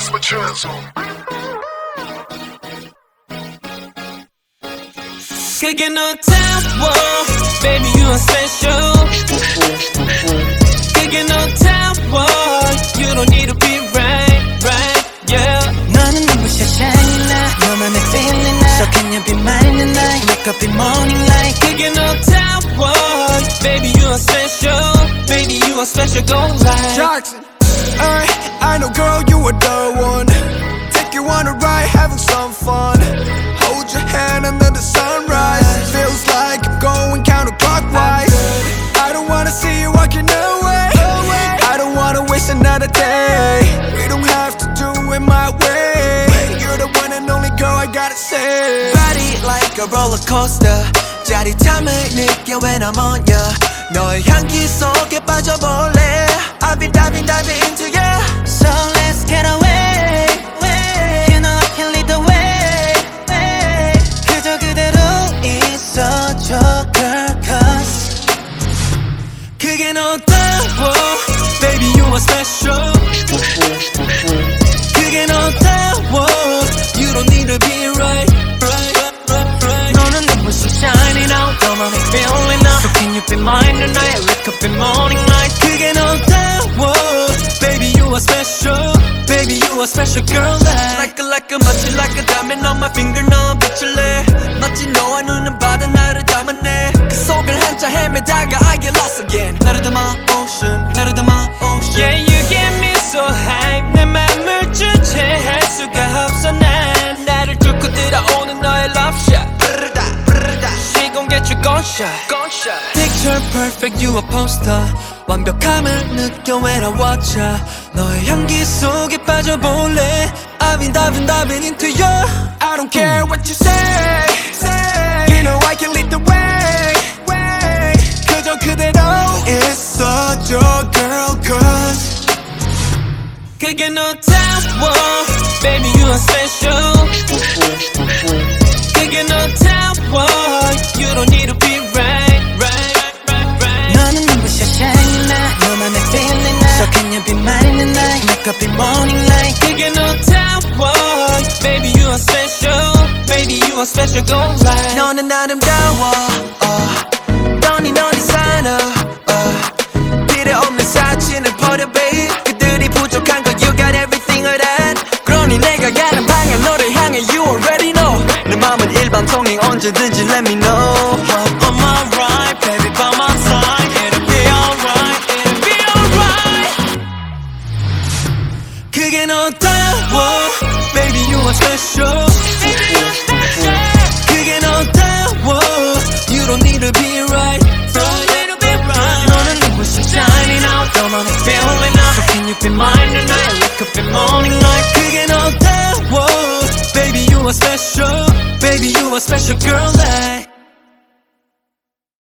What's my chance on? 그게 너 타워 Baby you are special 그게 너 타워 You don't need to be right, right, yeah 너는 눈부셔 shine light 너만의 feeling light So can you be mine tonight Wake up in morning light 그게 너 타워 Baby you are special Baby you are special go right Jackson. Ay, I know, girl, you are day. We don't have to do it my way. You're the one and only girl I gotta say. Body like a roller coaster. 짜릿함을 느껴 when I'm on ya. 너의 향기 속에 빠져볼래. I've been diving, diving into ya. So let's get away You know I can lead the way 그저 그대로 있어줘 girl cause 그게 너 타워 Baby you are special 그게 너 타워 You don't need to be right, right, right, right 너는 눈부셔 shining out 너만의 feeling now So can you be mine tonight Wake up in morning light 그게 너 타워 Baby you are special Baby you are special girl like Like a like a 마치 like a diamond on my finger gunshot gunshot Picture perfect you a poster 완벽함을 느껴 when I watch ya 너의 향기 속에 빠져볼래 I've been diving diving into you I don't care what you say say You know I can lead the way way 그저 그대로 있어줘 girl cause 그게 너 타워 Baby you are special up in morning light 그게 너 타워 Baby you are special Baby you are special go right 너는 아름다워 uh. 너니 너니 사나 uh. 필요 없는 사진을 버려 babe 그들이 부족한 거 you got everything of that 그러니 내가 가는 방향 너를 향해 you already know 내 맘은 일방통행 언제든지 let me know On my right, baby, 그게 너 타워 Baby, you are special 그게 너 타워 You don't need to be right, right, right 너는 눈부셔 shining out 너만의 feeling light So can you be mine tonight Wake up in morning light 그게 너 타워 Baby, you are special Baby, you are special girl